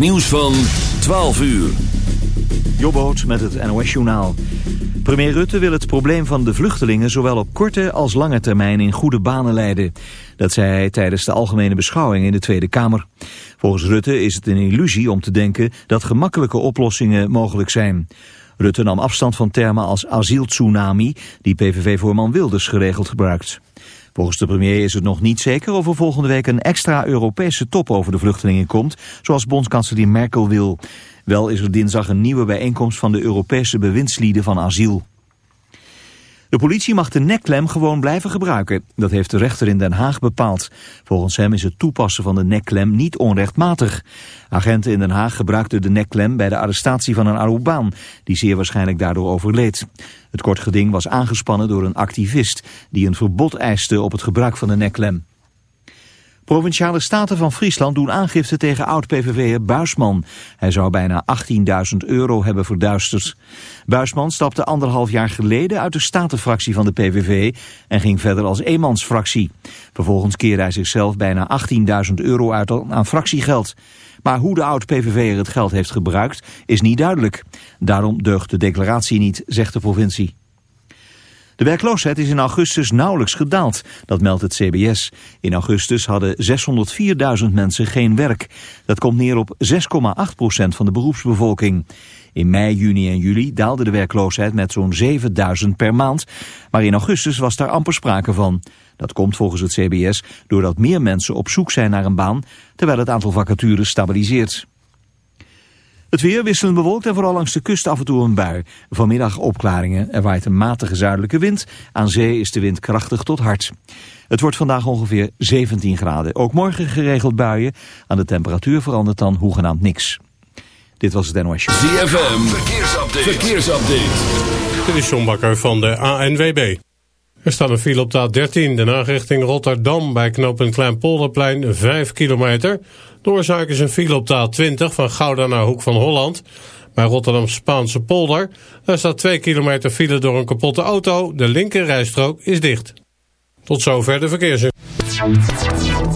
Nieuws van 12 uur. Jobboot met het NOS-journaal. Premier Rutte wil het probleem van de vluchtelingen zowel op korte als lange termijn in goede banen leiden. Dat zei hij tijdens de algemene beschouwing in de Tweede Kamer. Volgens Rutte is het een illusie om te denken dat gemakkelijke oplossingen mogelijk zijn. Rutte nam afstand van termen als asieltsunami die PVV-voorman Wilders geregeld gebruikt. Volgens de premier is het nog niet zeker of er volgende week een extra Europese top over de vluchtelingen komt, zoals bondskanselier Merkel wil. Wel is er dinsdag een nieuwe bijeenkomst van de Europese bewindslieden van asiel. De politie mag de nekklem gewoon blijven gebruiken. Dat heeft de rechter in Den Haag bepaald. Volgens hem is het toepassen van de nekklem niet onrechtmatig. Agenten in Den Haag gebruikten de nekklem bij de arrestatie van een Arubaan... die zeer waarschijnlijk daardoor overleed. Het kort geding was aangespannen door een activist... die een verbod eiste op het gebruik van de nekklem. Provinciale staten van Friesland doen aangifte tegen oud-PVV'er Buisman. Hij zou bijna 18.000 euro hebben verduisterd. Buisman stapte anderhalf jaar geleden uit de statenfractie van de PVV en ging verder als eenmansfractie. Vervolgens keerde hij zichzelf bijna 18.000 euro uit aan fractiegeld. Maar hoe de oud-PVV'er het geld heeft gebruikt is niet duidelijk. Daarom deugt de declaratie niet, zegt de provincie. De werkloosheid is in augustus nauwelijks gedaald, dat meldt het CBS. In augustus hadden 604.000 mensen geen werk. Dat komt neer op 6,8% van de beroepsbevolking. In mei, juni en juli daalde de werkloosheid met zo'n 7000 per maand. Maar in augustus was daar amper sprake van. Dat komt volgens het CBS doordat meer mensen op zoek zijn naar een baan... terwijl het aantal vacatures stabiliseert. Het weer wisselend bewolkt en vooral langs de kust af en toe een bui. Vanmiddag opklaringen. Er waait een matige zuidelijke wind. Aan zee is de wind krachtig tot hard. Het wordt vandaag ongeveer 17 graden. Ook morgen geregeld buien. Aan de temperatuur verandert dan hoegenaamd niks. Dit was het NOS Show. ZFM, verkeersupdate. verkeersupdate. Dit is John Bakker van de ANWB. Er staat een file op de A13, de richting Rotterdam... bij knooppunt Kleinpolderplein, 5 kilometer... De oorzaak is een file op de A20 van Gouda naar Hoek van Holland. Bij Rotterdam Spaanse polder. Daar staat 2 kilometer file door een kapotte auto. De linker rijstrook is dicht. Tot zover de verkeersinformatie.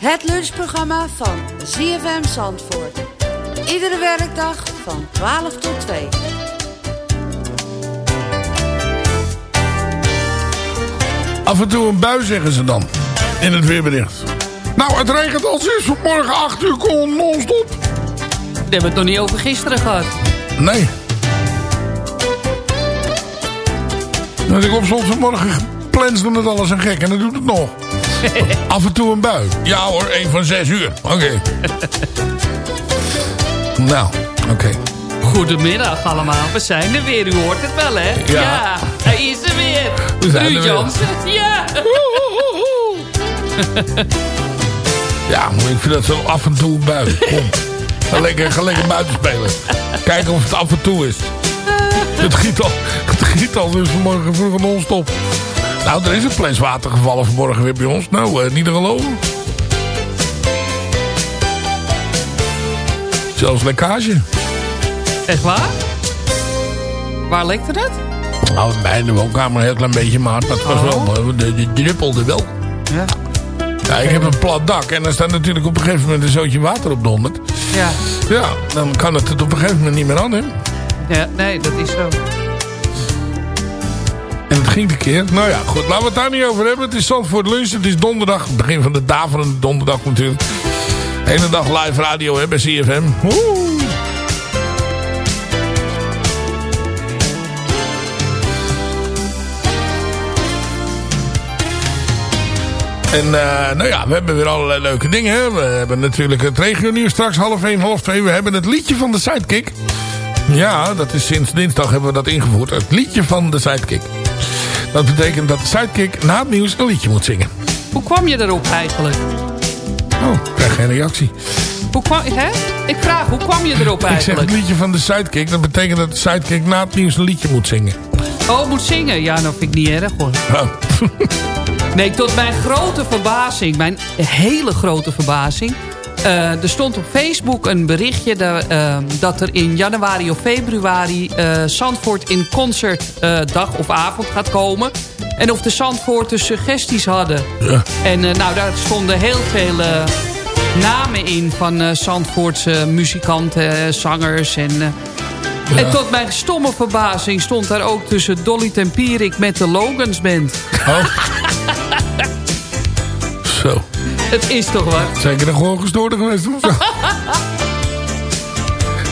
Het lunchprogramma van ZFM Zandvoort. Iedere werkdag van 12 tot 2. Af en toe een bui zeggen ze dan. In het weerbericht. Nou, het regent al sinds vanmorgen 8 uur non-stop. hebben we het nog niet over gisteren gehad. Nee. Als ik opstond vanmorgen plensde het alles een gek en dan doet het nog. Af en toe een bui. Ja hoor, één van zes uur. Oké. nou, oké. Goedemiddag allemaal, we zijn er weer. U hoort het wel, hè? Ja. hij is er weer. We zijn er Ruud weer. Jansen, ja. Ja, maar ik vind dat zo af en toe een bui. Kom. Ga lekker, ga lekker buiten spelen. Kijken of het af en toe is. Het giet al, het giet al dus vanmorgen vroeg non-stop. Nou, er is een plens water gevallen vanmorgen weer bij ons. Nou, eh, niet te geloven. Zelfs lekkage. Echt waar? Waar lekte het? Nou, bij de woonkamer een heel klein beetje. Maar het was wel, eh, de, de druppelde wel. Ja. Ja, ik heb een plat dak en er staat natuurlijk op een gegeven moment een zootje water op donderd. Ja. Ja, dan kan het het op een gegeven moment niet meer aan, hè. ja, nee, dat is zo. Ging een keer. Nou ja, goed. Laten we het daar niet over hebben. Het is Zandvoort Lunch. Het is donderdag. Begin van de daverende donderdag natuurlijk. De hele dag live radio hè, bij CFM. En eh, nou ja, we hebben weer allerlei leuke dingen. We hebben natuurlijk het regionieuws straks half 1, half 2. We hebben het liedje van de Sidekick. Ja, dat is sinds dinsdag hebben we dat ingevoerd. Het liedje van de Sidekick. Dat betekent dat de Sidekick na het nieuws een liedje moet zingen. Hoe kwam je erop eigenlijk? Oh, ik krijg geen reactie. Hoe kwam, hè? Ik vraag, hoe kwam je erop Ik zeg het eigenlijk? liedje van de Sidekick. Dat betekent dat de Sidekick na het nieuws een liedje moet zingen. Oh, moet zingen? Ja, dat vind ik niet erg hoor. Oh. Nee, tot mijn grote verbazing, mijn hele grote verbazing... eh, er stond op Facebook een berichtje dat, eh, dat er in januari of februari... eh, Zandvoort in concertdag of avond gaat komen. En of de Zandvoorters suggesties hadden. Ja. En nou, daar stonden heel veel namen in van Zandvoortse muzikanten, zangers en... En tot mijn stomme verbazing stond daar ook tussen Dolly Tempierik met de Logans Band. Oh. Het is toch wat? Zeker een gewoon gestoorde geweest of zo?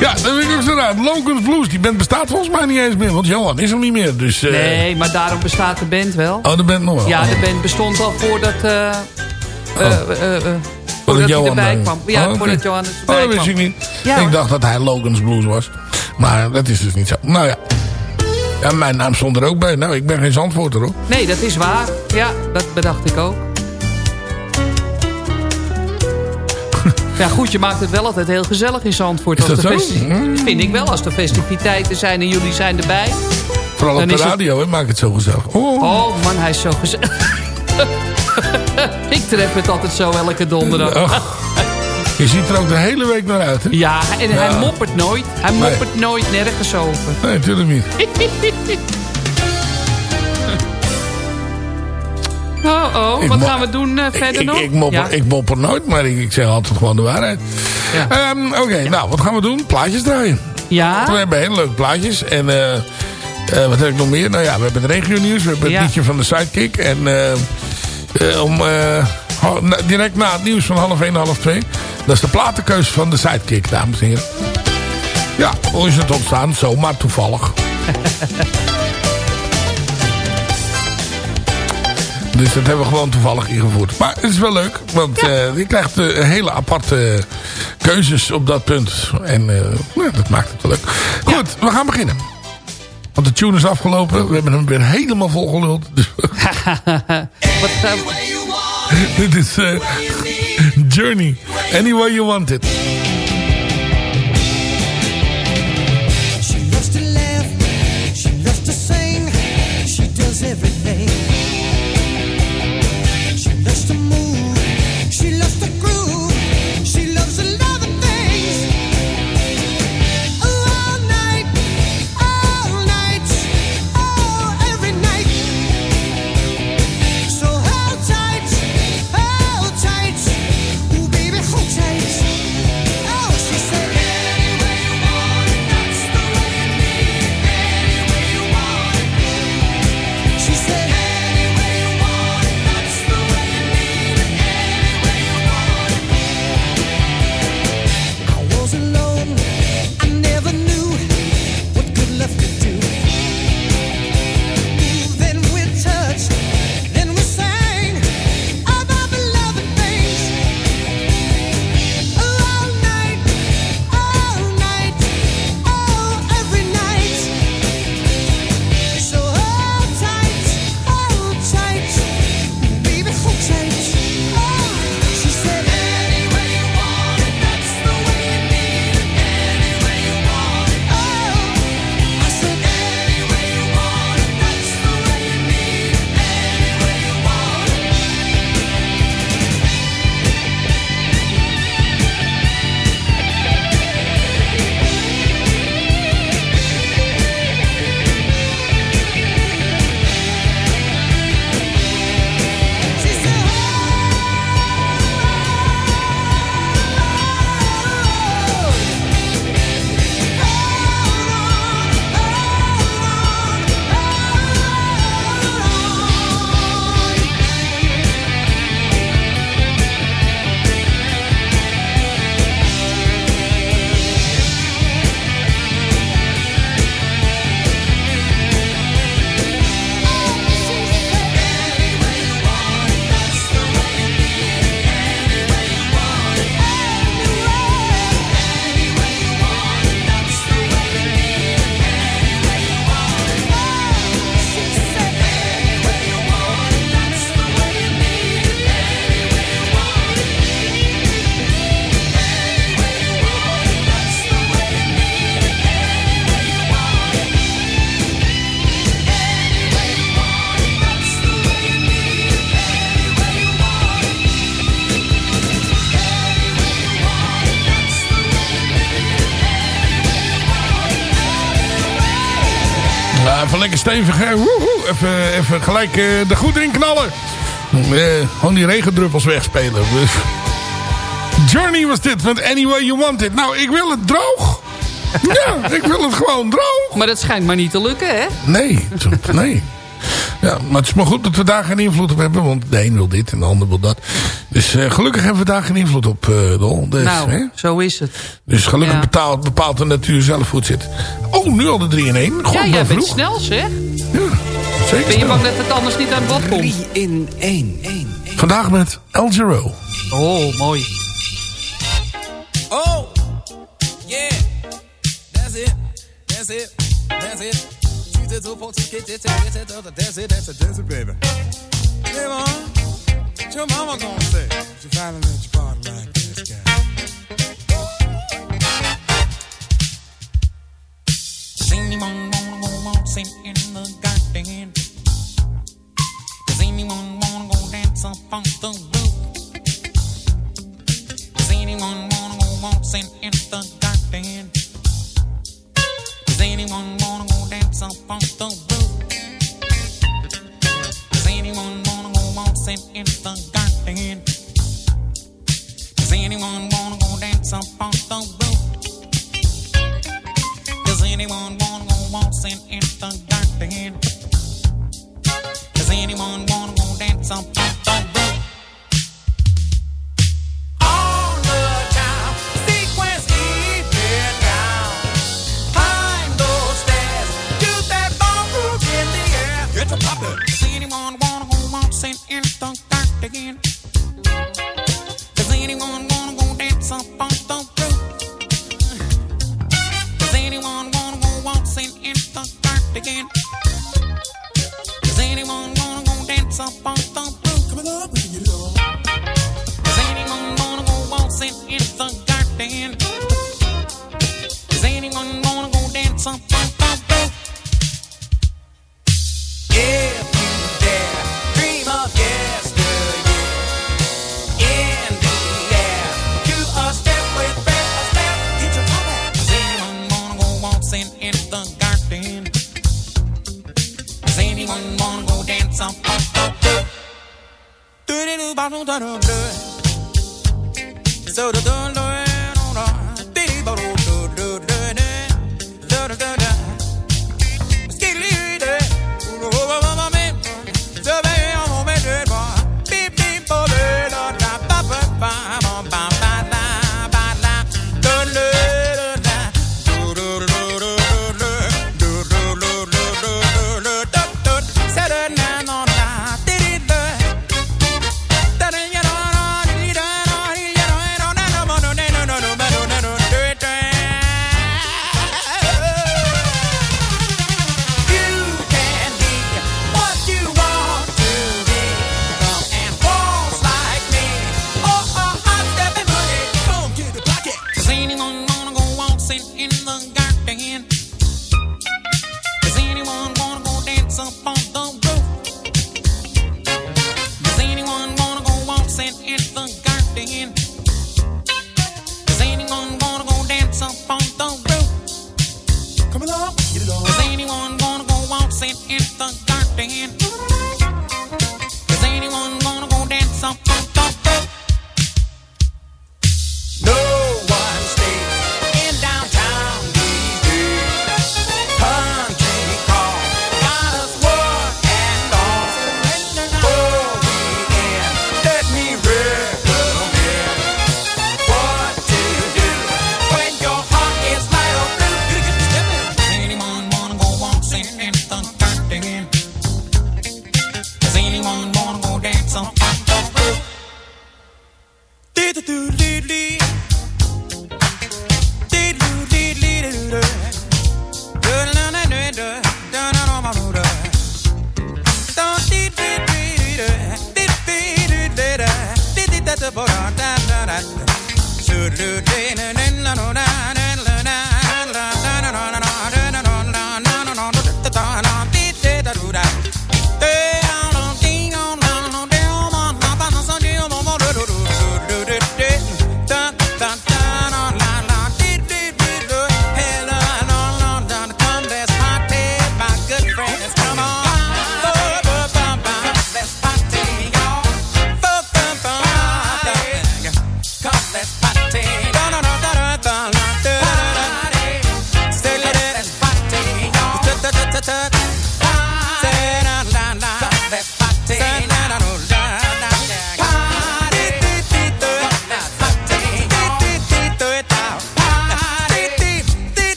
Ja, dat vind ik ook zo raar. Locals Blues, die band bestaat volgens mij niet eens meer. Want Johan is er niet meer. Dus, eh, Nee, maar daarom bestaat de band wel. Oh, de band nog wel. Ja, de band bestond al voordat... voordat hij Johan erbij kwam. Ja, Oh, voordat Johannes Oh, erbij dat wist kwam. ik niet. Ja, ik hoor. dacht dat hij Logan's Blues was. Maar dat is dus niet zo. Nou ja. Ja, mijn naam stond er ook bij. Nou, ik ben geen zandvoorter hoor. Nee, dat is waar. Ja, dat bedacht ik ook. Ja goed, je maakt het wel altijd heel gezellig in Zandvoort. Is als dat de zo? Mm. Vind ik wel, als er festiviteiten zijn en jullie zijn erbij. Vooral op de is het- radio, hè, maakt het zo gezellig. Oh. Oh man, hij is zo gezellig. ik tref het altijd zo elke donderdag. Je ziet er ook de hele week naar uit, hè? Ja, en hij moppert nooit. Hij Nee. moppert nooit nergens over. Nee, natuurlijk niet. Oh, oh, wat gaan we doen eh, verder ik, nog? Ik, mopper, Ja. ik mopper nooit, maar ik, ik zeg altijd gewoon de waarheid. Ja. Ehm, Oké, nou, wat gaan we doen? Plaatjes draaien. Ja? We hebben hele leuke plaatjes. En eh, eh, wat heb ik nog meer? Nou ja, we hebben het regio nieuws. We hebben het liedje van de Sidekick. En om, direct na het nieuws van half 1, half 2. Dat is de platenkeus van de Sidekick, dames en heren. Ja, hoe is het ontstaan? Zomaar toevallig. Dus dat hebben we gewoon toevallig ingevoerd. Maar het is wel leuk, want eh, je krijgt eh, hele aparte keuzes op dat punt. En nou, dat maakt het wel leuk. Goed, we gaan beginnen. Want de tune is afgelopen. We hebben hem weer helemaal volgeluld. Dus Wat, eh, dit is Journey. Any way you want it. Stevig, hè. Woehoe. Even, even gelijk uh, er goed in knallen. Uh, gewoon die regendruppels wegspelen. Journey was dit, met Any Way You Want It. Nou, ik wil het droog. Ja, ik wil het gewoon droog. Maar dat schijnt maar niet te lukken, hè? Nee, nee. Ja, maar het is maar goed dat we daar geen invloed op hebben. Want de een wil dit en de ander wil dat. Dus uh, gelukkig hebben we daar geen invloed op, uh, Dol. Dus, nou, hè? zo is het. Dus gelukkig ja. bepaalt, bepaalt de natuur zelf hoe het zit. Oh, nu al de 3 in 1. God, ja, jij bent snel zeg. Ja, zeker Ben je bang dat het anders niet aan het bod komt? 3 in 1. 1. Vandaag met El Giro. Oh, mooi. Oh, yeah. That's it. That's it. That's it. 这头跑去给姐姐，姐姐找找 dance dance baby. Hey, mom, what your mama gonna say? She finally let you party like this guy. Sing me, mom, mom, mom, sing in the garden.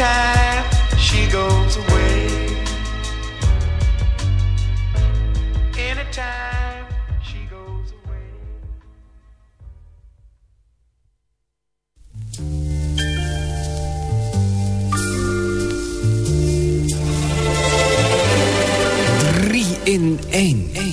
Anytime she goes away. Anytime she goes away. Drie in 1.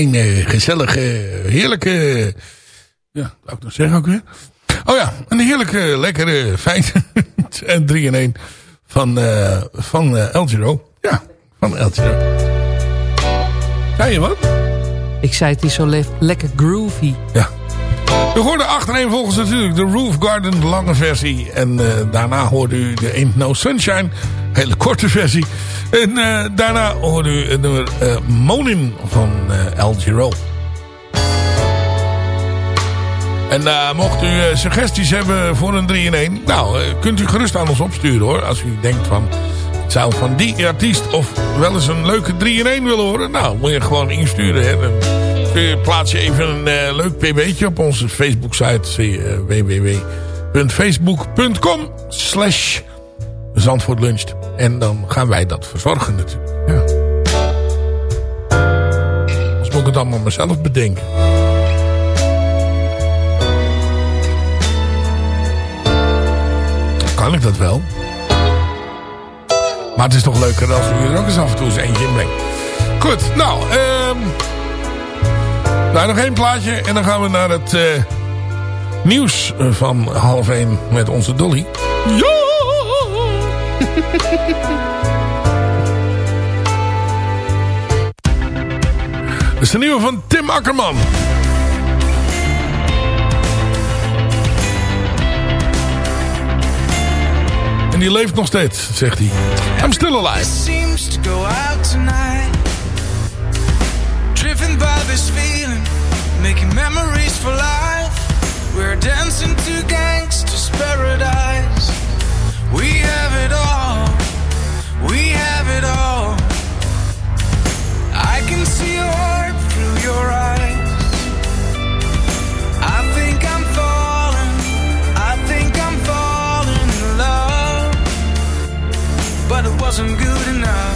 Fijne, gezellige, heerlijke... Ja, wat ik nog zeggen ook weer? Oh ja, een heerlijke, lekkere, fijne... en 3 in 1 van, eh van eh, El Giro. Ja, van El Giro. Zei je wat? Ik zei het is zo le- lekker groovy. Ja. We hoorden achterin volgens natuurlijk de Roof Garden, de lange versie. En eh, daarna hoorde u de Ain't No Sunshine, hele korte versie. En eh, daarna hoorde u het nummer eh, Monin van eh El Giro. En mocht u suggesties hebben voor een 3 in 1, nou, kunt u gerust aan ons opsturen hoor. Als u denkt van, ik zou van die artiest of wel eens een leuke 3 in 1 willen horen. Nou, moet je gewoon insturen. Hè. Dan je- plaats je even een leuk pb'tje op onze Facebook site. Uh, www.facebook.com slash Zandvoort Luncht. En dan gaan wij dat verzorgen natuurlijk. Ja. Anders moet ik het allemaal mezelf bedenken. Kan ik dat wel? Maar het is toch leuker als u er ook eens af en toe eens eentje in brengt. Goed, nou, ehm nou, nog één plaatje en dan gaan we naar het eh, nieuws van half één met onze Dolly. Ja! Dat is de nieuwe van Tim Akkerman. En die leeft nog steeds, zegt hij. I'm still alive. seems to go out tonight. Driven by this feeling, making memories for life. We're dancing to gangsters' paradise. We have it all. I can see your heart through your eyes. I think I'm falling, I think I'm falling in love but it wasn't good enough.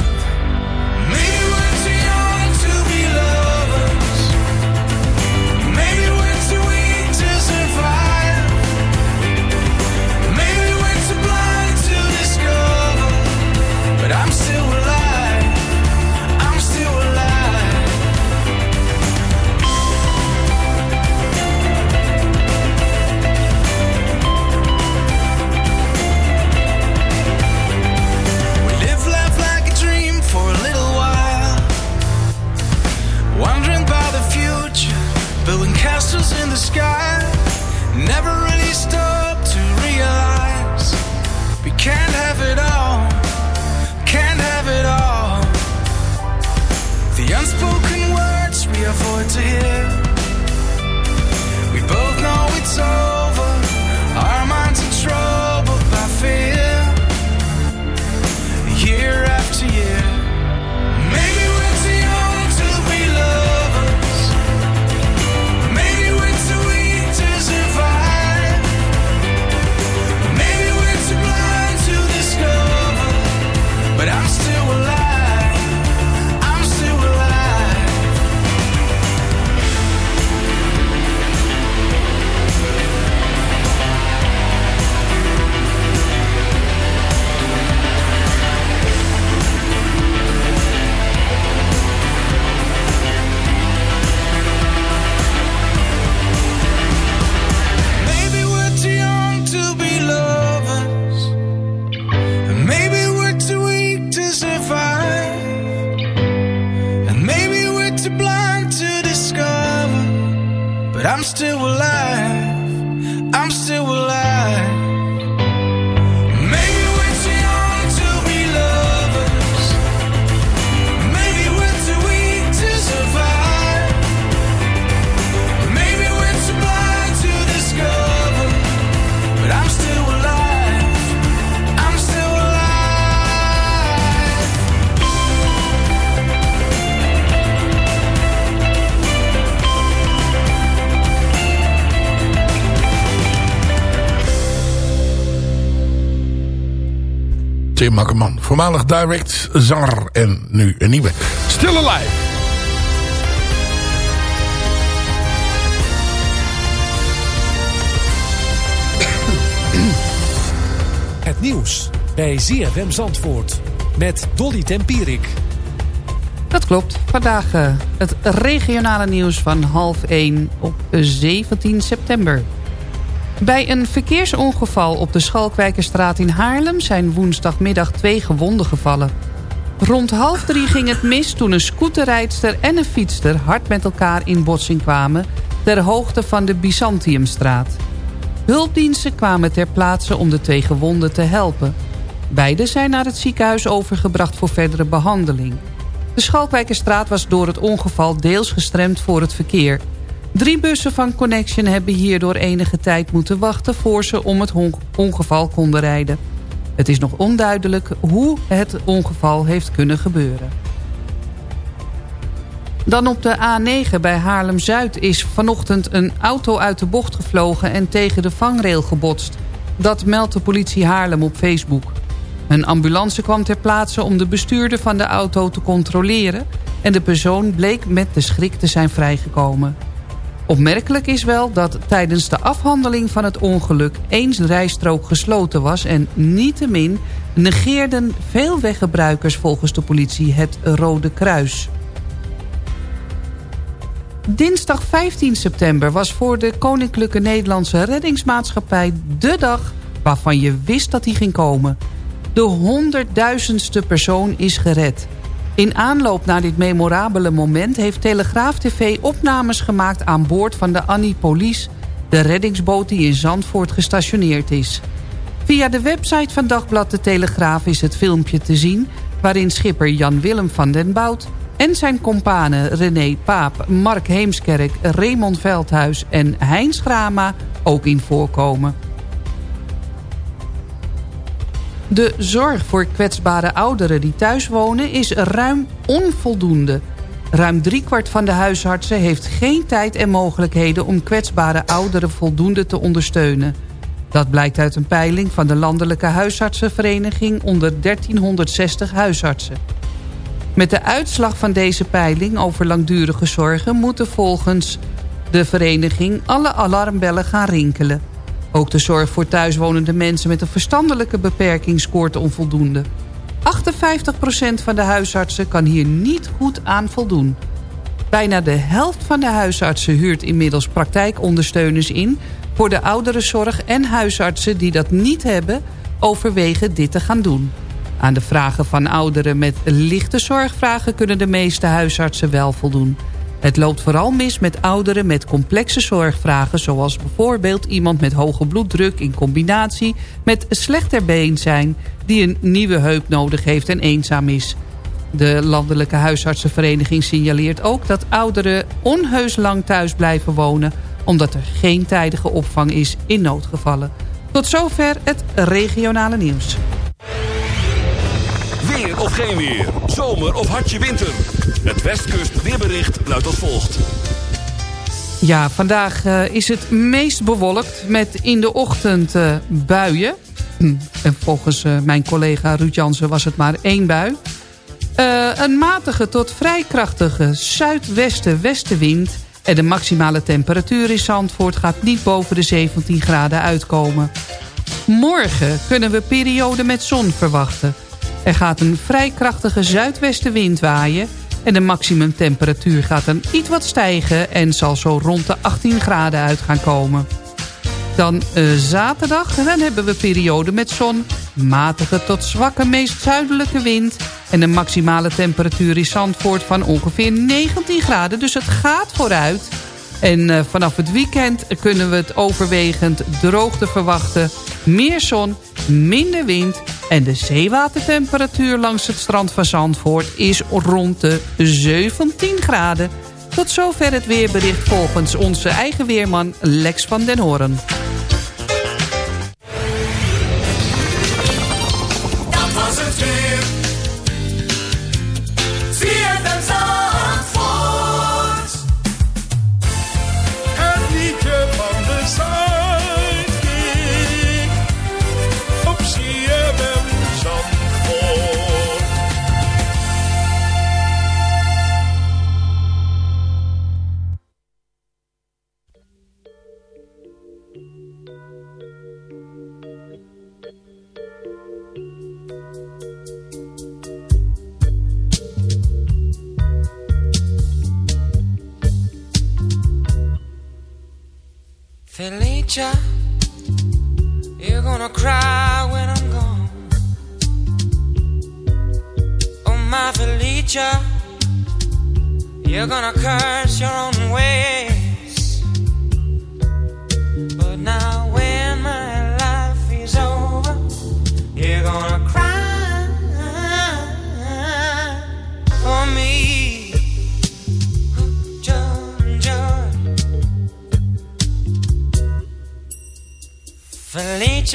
Akkerman, voormalig direct zanger en nu een nieuwe. Still Alive. Het nieuws bij ZFM Zandvoort met Dolly Tempierik. Dat klopt. Vandaag uh, het regionale nieuws van half 1 op 17 september. Bij een verkeersongeval op de Schalkwijkerstraat in Haarlem... zijn woensdagmiddag twee gewonden gevallen. Rond half drie ging het mis toen een scooterrijdster en een fietster... hard met elkaar in botsing kwamen... ter hoogte van de Byzantiumstraat. Hulpdiensten kwamen ter plaatse om de twee gewonden te helpen. Beide zijn naar het ziekenhuis overgebracht voor verdere behandeling. De Schalkwijkerstraat was door het ongeval deels gestremd voor het verkeer. Drie bussen van Connection hebben hierdoor enige tijd moeten wachten... voor ze om het ongeval konden rijden. Het is nog onduidelijk hoe het ongeval heeft kunnen gebeuren. Dan op de A9 bij Haarlem-Zuid is vanochtend een auto uit de bocht gevlogen... en tegen de vangrail gebotst. Dat meldt de politie Haarlem op Facebook. Een ambulance kwam ter plaatse om de bestuurder van de auto te controleren... en de persoon bleek met de schrik te zijn vrijgekomen. Opmerkelijk is wel dat tijdens de afhandeling van het ongeluk... één rijstrook gesloten was en niettemin negeerden veel weggebruikers volgens de politie het Rode Kruis. Dinsdag 15 september was voor de Koninklijke Nederlandse Reddingsmaatschappij de dag waarvan je wist dat die ging komen. De honderdduizendste persoon is gered. In aanloop naar dit memorabele moment heeft Telegraaf TV opnames gemaakt aan boord van de Annie Police, de reddingsboot die in Zandvoort gestationeerd is. Via de website van Dagblad De Telegraaf is het filmpje te zien... waarin schipper Jan-Willem van den Bout en zijn kompanen René Paap, Mark Heemskerk, Raymond Veldhuis en Heinz Grama ook in voorkomen. De zorg voor kwetsbare ouderen die thuis wonen is ruim onvoldoende. Ruim driekwart van de huisartsen heeft geen tijd en mogelijkheden... om kwetsbare ouderen voldoende te ondersteunen. Dat blijkt uit een peiling van de Landelijke Huisartsenvereniging... onder 1360 huisartsen. Met de uitslag van deze peiling over langdurige zorgen... moeten volgens de vereniging alle alarmbellen gaan rinkelen. Ook de zorg voor thuiswonende mensen met een verstandelijke beperking scoort onvoldoende. 58% van de huisartsen kan hier niet goed aan voldoen. Bijna de helft van de huisartsen huurt inmiddels praktijkondersteuners in... voor de ouderenzorg en huisartsen die dat niet hebben... overwegen dit te gaan doen. Aan de vragen van ouderen met lichte zorgvragen... kunnen de meeste huisartsen wel voldoen... Het loopt vooral mis met ouderen met complexe zorgvragen... zoals bijvoorbeeld iemand met hoge bloeddruk in combinatie... met slechter been zijn, die een nieuwe heup nodig heeft en eenzaam is. De Landelijke Huisartsenvereniging signaleert ook dat ouderen onheus lang thuis blijven wonen... omdat er geen tijdige opvang is in noodgevallen. Tot zover het regionale nieuws. Geen weer. Zomer of hartje winter. Het Westkust weerbericht luidt als volgt. Ja, vandaag uh, is het meest bewolkt met in de ochtend uh, buien. Hm, en volgens uh, mijn collega Ruud Jansen was het maar één bui. een matige tot vrij krachtige zuidwesten-westenwind... en de maximale temperatuur in Zandvoort gaat niet boven de 17 graden uitkomen. Morgen kunnen we periode met zon verwachten... Er gaat een vrij krachtige zuidwestenwind waaien... en de maximumtemperatuur gaat dan iets wat stijgen... en zal zo rond de 18 graden uit gaan komen. Dan uh, zaterdag, dan hebben we periode met zon... matige tot zwakke meest zuidelijke wind... en een maximale temperatuur in Zandvoort van ongeveer 19 graden. Dus het gaat vooruit... En uh, vanaf het weekend kunnen we het overwegend droogte verwachten. Meer zon, minder wind en de zeewatertemperatuur langs het strand van Zandvoort is rond de 17 graden. Tot zover het weerbericht volgens onze eigen weerman Lex van den Hoorn. Felicia, you're gonna cry when I'm gone. Oh, my Felicia, you're gonna curse your own ways.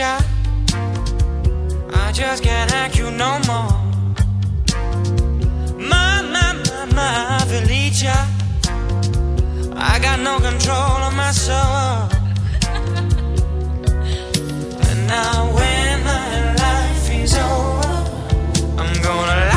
I just can't act you no more. My, my, my, my, Felicia, I got no control of my soul. and now when my life is over, I'm gonna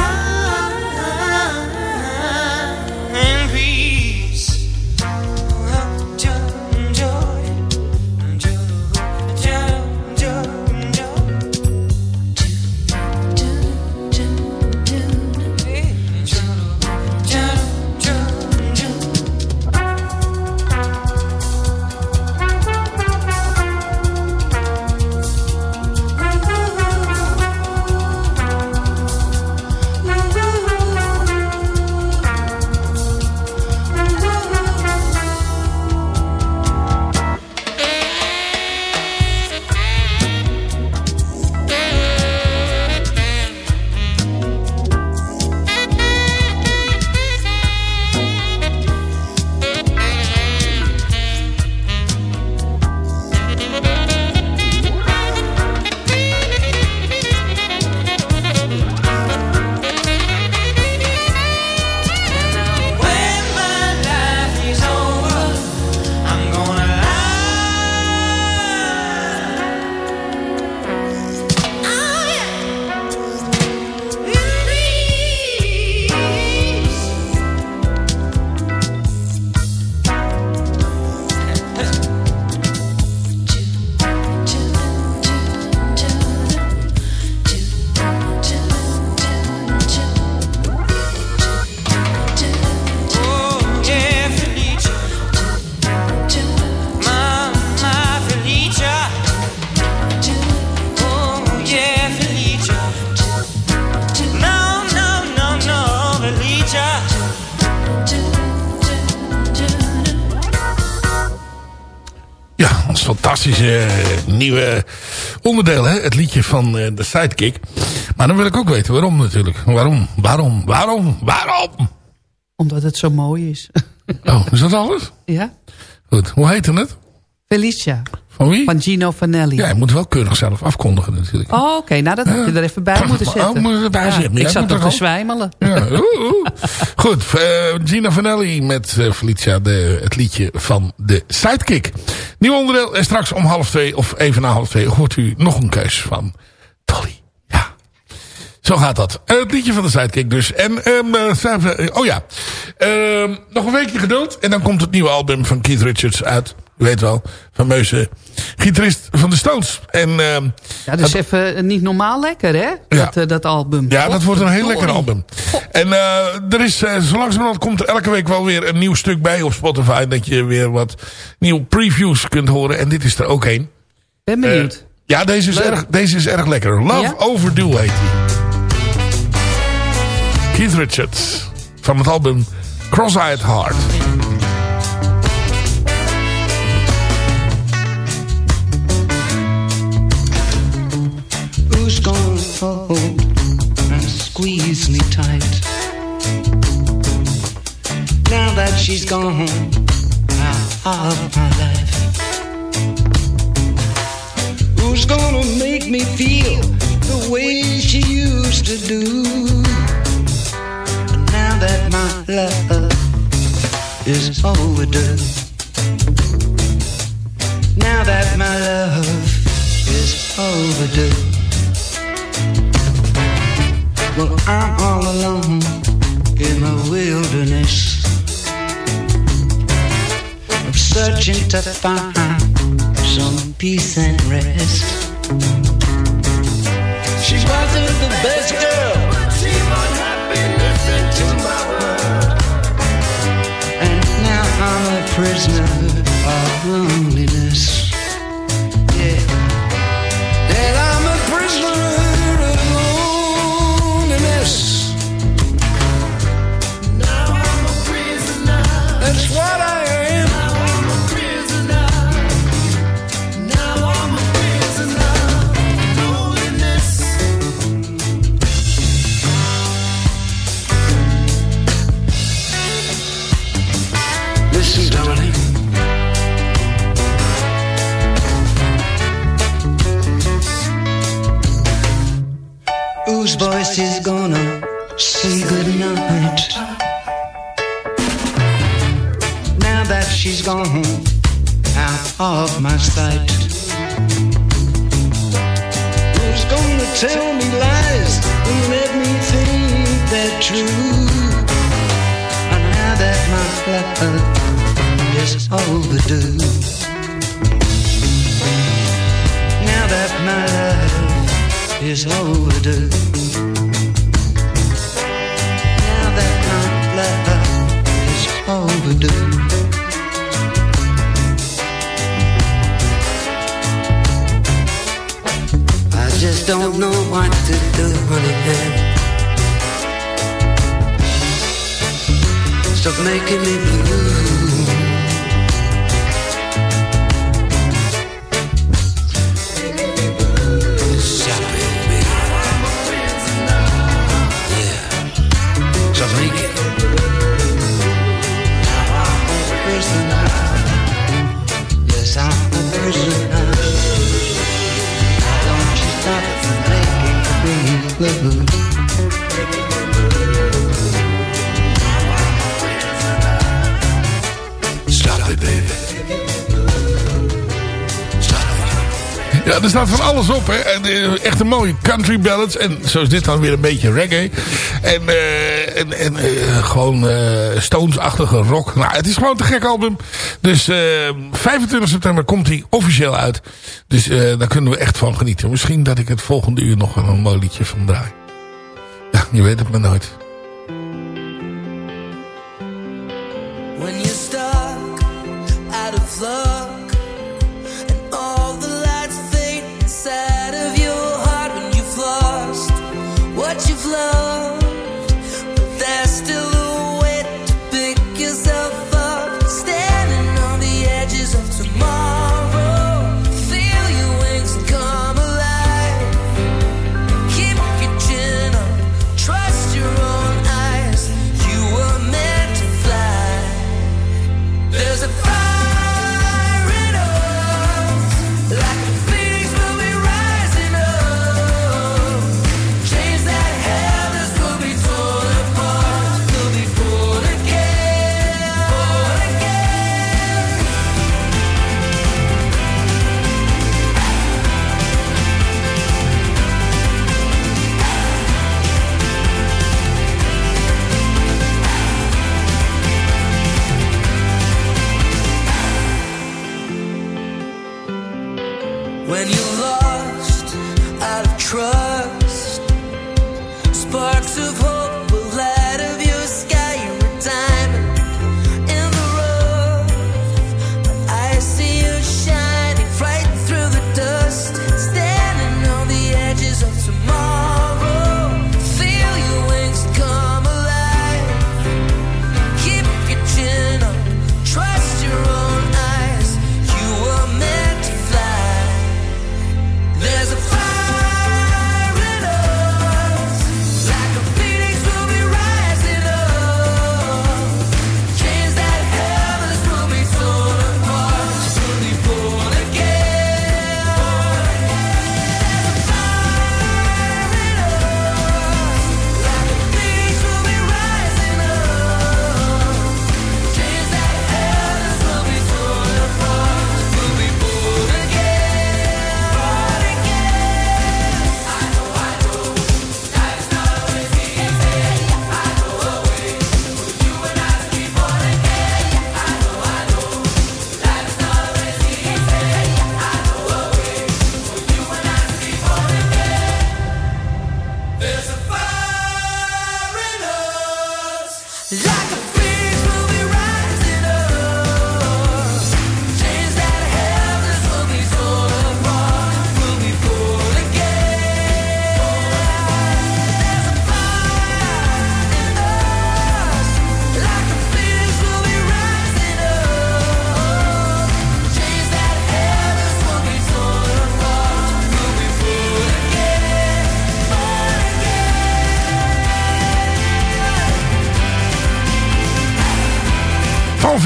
eh, nieuwe onderdeel, hè? het liedje van eh, de Sidekick. Maar dan wil ik ook weten waarom natuurlijk. Waarom, waarom, waarom, waarom? Omdat het zo mooi is. Oh, is dat alles? ja? Goed, hoe heette het? Felicia. Van wie? Van Gino Vanelli. Ja, je moet wel keurig zelf afkondigen natuurlijk. Oh, oké. Nou, dat had je er even bij moeten zetten. Oh, moet je erbij Ja, zetten. Ik Ja, zat toch te zwijmelen. Ja, oeh, oeh. Goed, eh, Gina Vanelli met eh, Felicia, de, het liedje van de Sidekick. Nieuw onderdeel en straks om half twee of even na half twee hoort u nog een keus van Dolly. Ja, zo gaat dat. Het liedje van de Sidekick dus. En, eh, oh ja, Ehm, nog een weekje geduld en dan komt het nieuwe album van Keith Richards uit. U weet wel, fameuze gitarist van de Stones. En, ehm, Ja, dus even niet normaal lekker, hè? Dat, eh, dat album. ja, dat wordt een heel lekker album. En eh, er is, eh, zo langzamerhand komt er elke week wel weer een nieuw stuk bij op Spotify. Dat je weer wat nieuwe previews kunt horen. En dit is er ook een. Ben benieuwd. Eh, ja, deze is, Leuk. erg, deze is erg lekker. Love Ja? Overdue heet hij. Keith Richards. Van het album Cross-Eyed Heart. Who's gonna hold and squeeze me tight? Now that she's gone out of my life, who's gonna make me feel the way she used to do? Now that my love is overdue. Now that my love is overdue. Well, I'm all alone in the wilderness. I'm searching to find some peace and rest. She wasn't the best girl. She was happy listening to my word. And now I'm a prisoner of loneliness. Listen, darling. Whose voice is gonna say goodnight? Now that she's gone out of my sight. Who's gonna tell me lies and let me think they're true? That my love is overdue. Now that my love is overdue. Now that my love is overdue. I just don't know what to do, honey. Stop making me blue. Ja, er staat van alles op. Hè. En, eh, echt een mooie country ballads. En zo is dit dan weer een beetje reggae. En, eh, en, en eh, gewoon eh, Stones-achtige rock. Nou, het is gewoon te gek album. Dus eh 25 september komt hij officieel uit. Dus daar kunnen we echt van genieten. Misschien dat ik het volgende uur nog een mooi liedje van draai. Ja, je weet het maar nooit. When you're stuck out of luck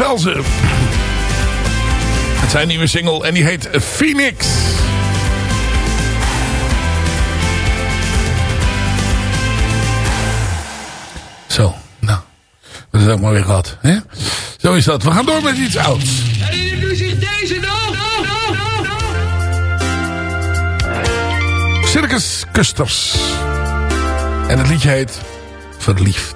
Velzen. Het zijn nieuwe single en die heet Phoenix. Zo, nou. Dat is ook maar weer gehad. Hè? Zo is dat. We gaan door met iets ouds. Zich deze nog? Circus Custers. En het liedje heet Verliefd.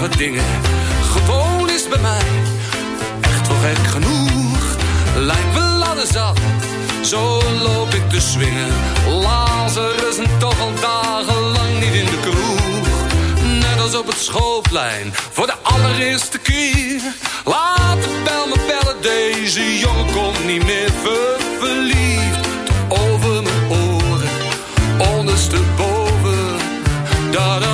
Maffe dingen. Gewoon is bij mij echt wel gek genoeg. Lijkt wel ladder zat, zo loop ik te swingen. Lazarus en toch al dagenlang niet in de kroeg. Net als op het schoolplein, voor de allereerste keer. Laat de bel me bellen, deze jongen komt niet meer ver verliefd. Over mijn oren, ondersteboven. Dat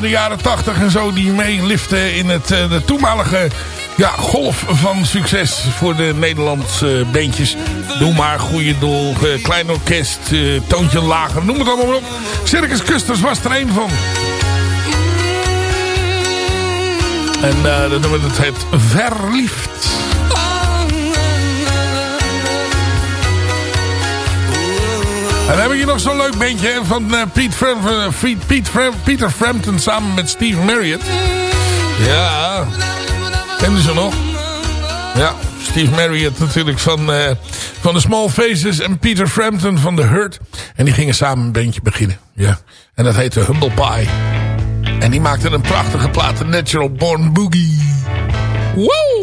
de jaren 80 en zo die meeliften in het eh, de toenmalige ja, golf van succes voor de Nederlandse bandjes. Doe maar, Goeie Doel, eh, Klein Orkest, eh, Toontje Lager, noem het allemaal op. Circus Custers was er een van. En eh dat we het Verliefd. En dan heb ik hier nog zo'n leuk bandje van eh, Pete Fram, eh, Peter Frampton samen met Steve Marriott. Ja, kennen ze nog? Ja, Steve Marriott natuurlijk van, eh, van de Small Faces en Peter Frampton van The Hurt. En die gingen samen een bandje beginnen. Ja. En dat heette Humble Pie. En die maakten een prachtige plaat, Natural Born Boogie. Woe!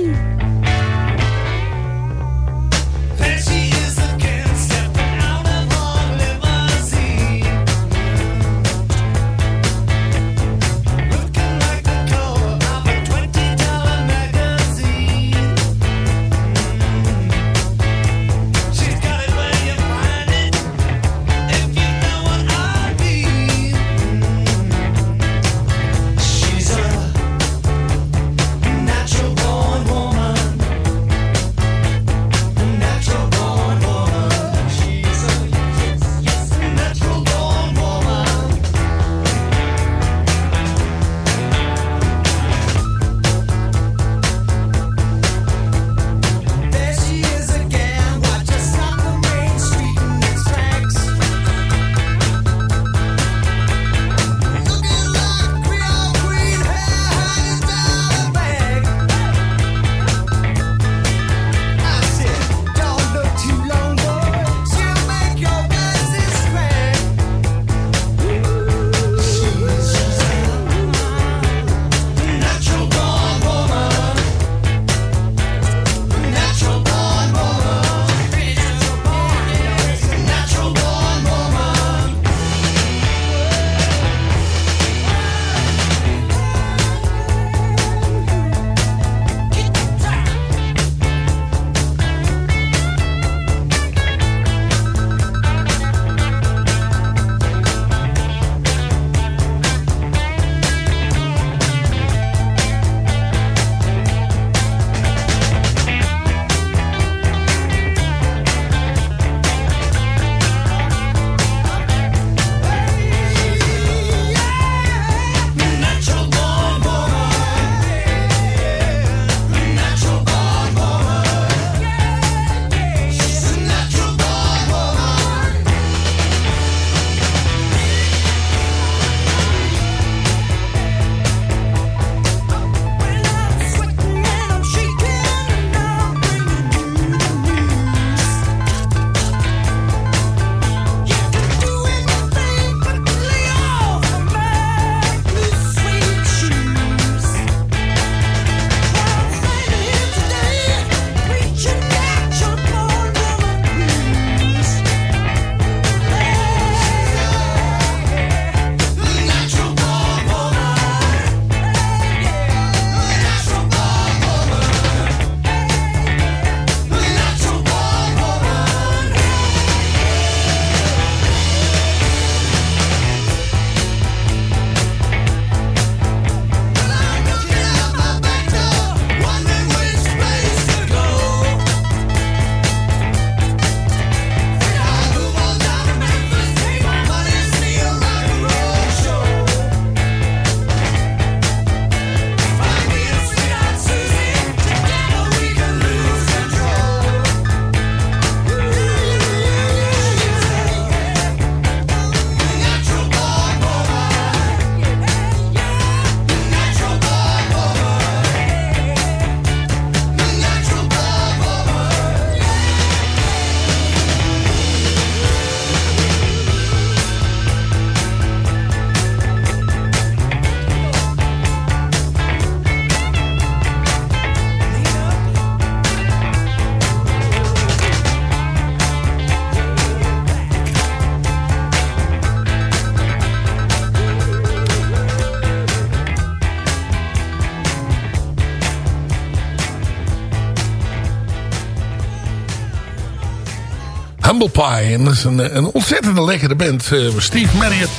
Pie. En dat is een, een ontzettend lekkere band. eh, Steve Marriott.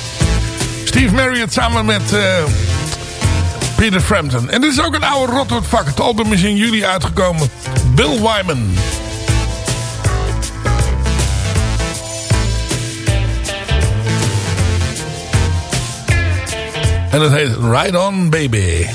Steve Marriott samen met eh, Peter Frampton. En dit is ook een oude rot door het vak. Het album is in juli uitgekomen. Bill Wyman. En het heet Ride On Baby.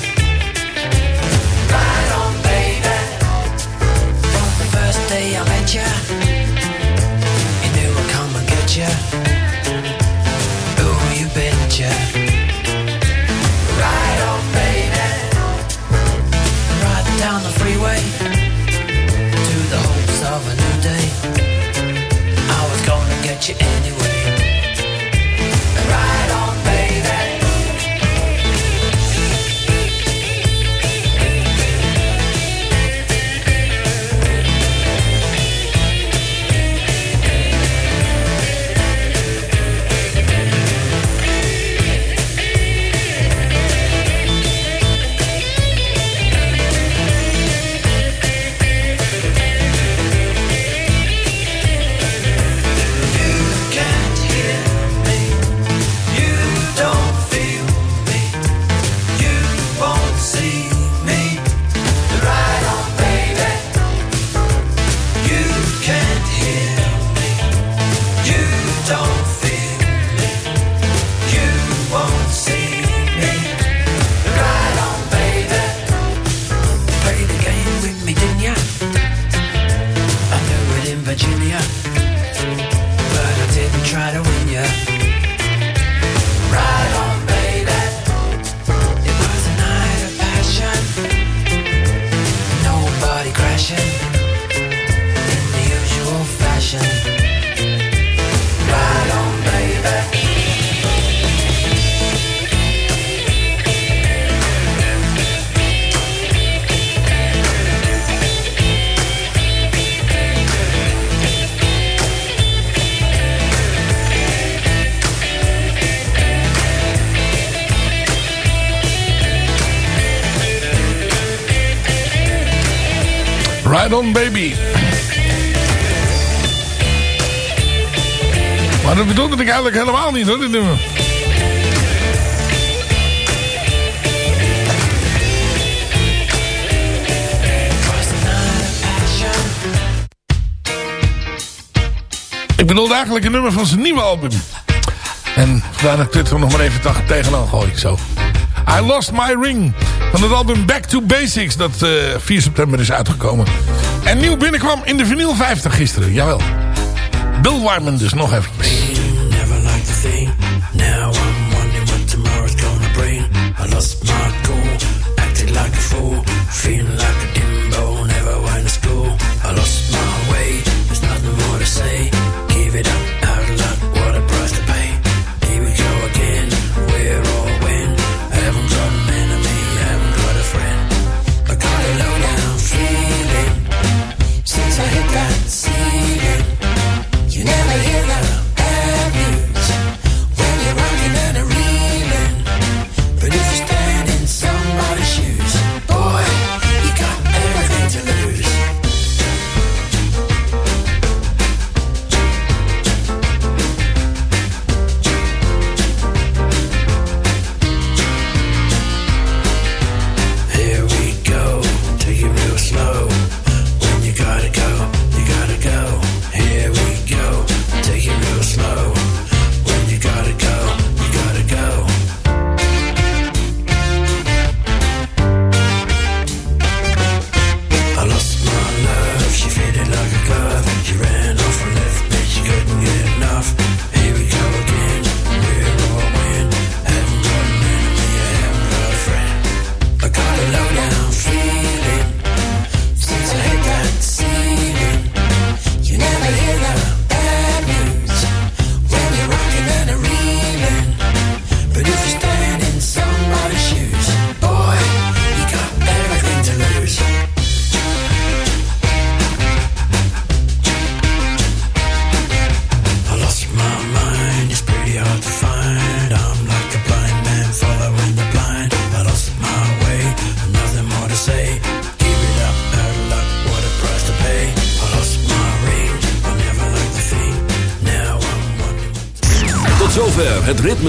Freeway to the hopes of a new day. I was gonna get you anyway. Helemaal niet hoor, dit nummer. Ik bedoelde eigenlijk een nummer van zijn nieuwe album. En vandaar dat ik dit er nog maar even tegenaan gooi. Zo. I Lost My Ring. Van het album Back to Basics. Dat eh 4 september is uitgekomen. En nieuw binnenkwam in de vinyl 50 gisteren. Jawel. Bill Wyman dus nog even.